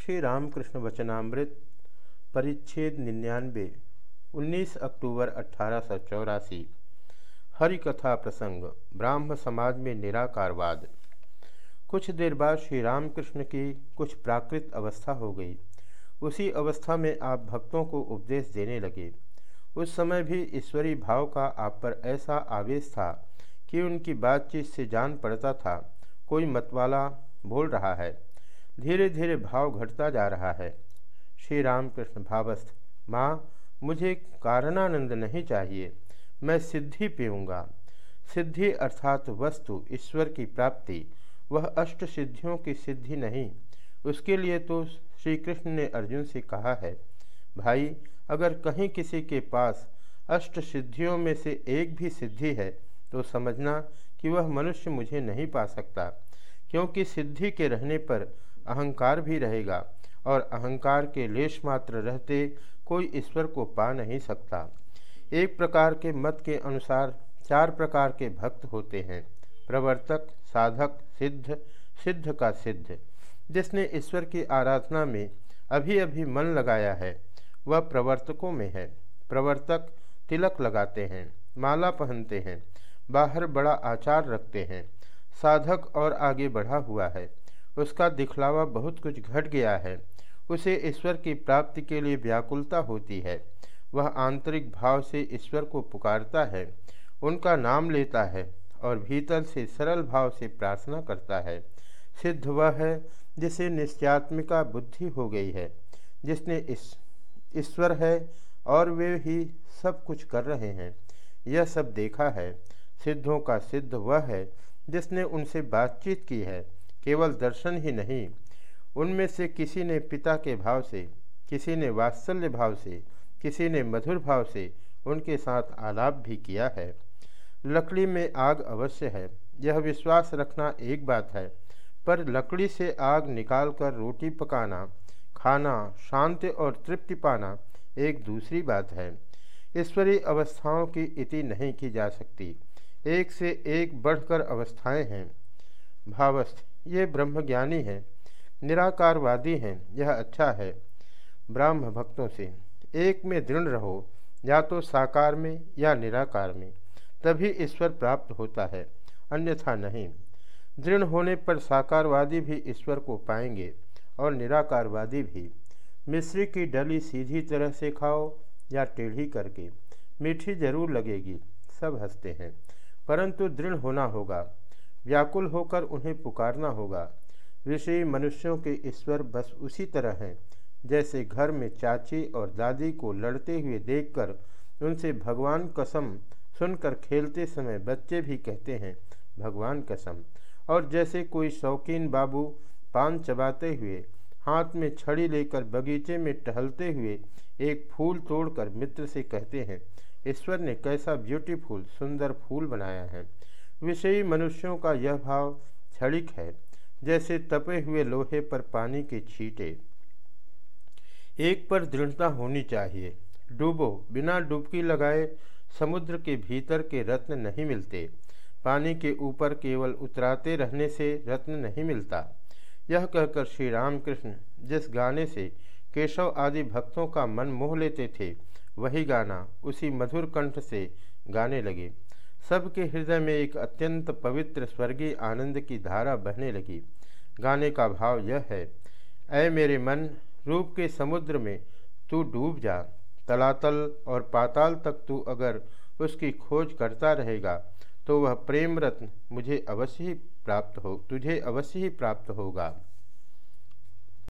श्री रामकृष्ण वचनामृत, परिच्छेद निन्यानवे 19 अक्टूबर अठारह हरि कथा प्रसंग, ब्राह्म समाज में निराकारवाद। कुछ देर बाद श्री रामकृष्ण की कुछ प्राकृत अवस्था हो गई। उसी अवस्था में आप भक्तों को उपदेश देने लगे। उस समय भी ईश्वरी भाव का आप पर ऐसा आवेश था कि उनकी बातचीत से जान पड़ता था, कोई मतवाला बोल रहा है। धीरे धीरे भाव घटता जा रहा है। श्री रामकृष्ण भावस्थ, माँ, मुझे कारणानंद नहीं चाहिए। मैं सिद्धि पीऊँगा। सिद्धि अर्थात वस्तु, ईश्वर की प्राप्ति। वह अष्ट सिद्धियों की सिद्धि नहीं। उसके लिए तो श्री कृष्ण ने अर्जुन से कहा है, भाई, अगर कहीं किसी के पास अष्ट सिद्धियों में से एक भी सिद्धि है तो समझना कि वह मनुष्य मुझे नहीं पा सकता। क्योंकि सिद्धि के रहने पर अहंकार भी रहेगा और अहंकार के लेश मात्र रहते कोई ईश्वर को पा नहीं सकता। एक प्रकार के मत के अनुसार चार प्रकार के भक्त होते हैं। प्रवर्तक, साधक, सिद्ध सिद्ध का सिद्ध। जिसने ईश्वर की आराधना में अभी अभी मन लगाया है, वह प्रवर्तकों में है। प्रवर्तक तिलक लगाते हैं, माला पहनते हैं, बाहर बड़ा आचार रखते हैं, साधक और आगे बढ़ा हुआ है। उसका दिखलावा बहुत कुछ घट गया है। उसे ईश्वर की प्राप्ति के लिए व्याकुलता होती है। वह आंतरिक भाव से ईश्वर को पुकारता है, उनका नाम लेता है और भीतर से सरल भाव से प्रार्थना करता है। सिद्ध वह है जिसे निश्चयात्मिका बुद्धि हो गई है, जिसने इस, ईश्वर है और वे ही सब कुछ कर रहे हैं। यह सब देखा है। सिद्धों का सिद्ध वह है जिसने उनसे बातचीत की है। केवल दर्शन ही नहीं, उनमें से किसी ने पिता के भाव से, किसी ने वात्सल्य भाव से, किसी ने मधुर भाव से उनके साथ आलाप भी किया है। लकड़ी में आग अवश्य है, यह विश्वास रखना एक बात है, पर लकड़ी से आग निकालकर रोटी पकाना, खाना, शांति और तृप्ति पाना एक दूसरी बात है। ईश्वरीय अवस्थाओं की इति नहीं की जा सकती, एक से एक बढ़कर अवस्थाएँ हैं। भावस्थ ये ब्रह्मज्ञानी हैं, निराकारवादी हैं, यह अच्छा है, ब्राह्म भक्तों से। एक में दृढ़ रहो, या तो साकार में या निराकार में, तभी ईश्वर प्राप्त होता है, अन्यथा नहीं। दृढ़ होने पर साकारवादी भी ईश्वर को पाएँगे, और निराकारवादी भी। मिश्री की डली सीधी तरह से खाओ, या टेढ़ी करके, मीठी ज़रूर लगेगी, सब हँसते हैं, परंतु दृढ़ होना होगा। व्याकुल होकर उन्हें पुकारना होगा। विषयी मनुष्यों के ईश्वर बस उसी तरह हैं, जैसे घर में चाची और दादी को लड़ते हुए देखकर उनसे भगवान कसम सुनकर खेलते समय बच्चे भी कहते हैं, भगवान कसम। और जैसे कोई शौकीन बाबू पान चबाते हुए हाथ में छड़ी लेकर बगीचे में टहलते हुए एक फूल तोड़कर मित्र से कहते हैं, ईश्वर ने कैसा ब्यूटीफुल सुंदर फूल बनाया है। विषयी मनुष्यों का यह भाव क्षणिक है, जैसे तपे हुए लोहे पर पानी के छींटे। एक पर दृढ़ता होनी चाहिए। डूबो, बिना डुबकी लगाए समुद्र के भीतर के रत्न नहीं मिलते। पानी के ऊपर केवल उतराते रहने से रत्न नहीं मिलता। यह कहकर श्री रामकृष्ण जिस गाने से केशव आदि भक्तों का मन मोह लेते थे, वही गाना उसी मधुर कंठ से गाने लगे। सबके हृदय में एक अत्यंत पवित्र स्वर्गीय आनंद की धारा बहने लगी। गाने का भाव यह है, ऐ मेरे मन, रूप के समुद्र में तू डूब जा। तलातल और पाताल तक तू अगर उसकी खोज करता रहेगा तो वह प्रेम रत्न मुझे अवश्य ही प्राप्त हो, तुझे अवश्य ही प्राप्त होगा।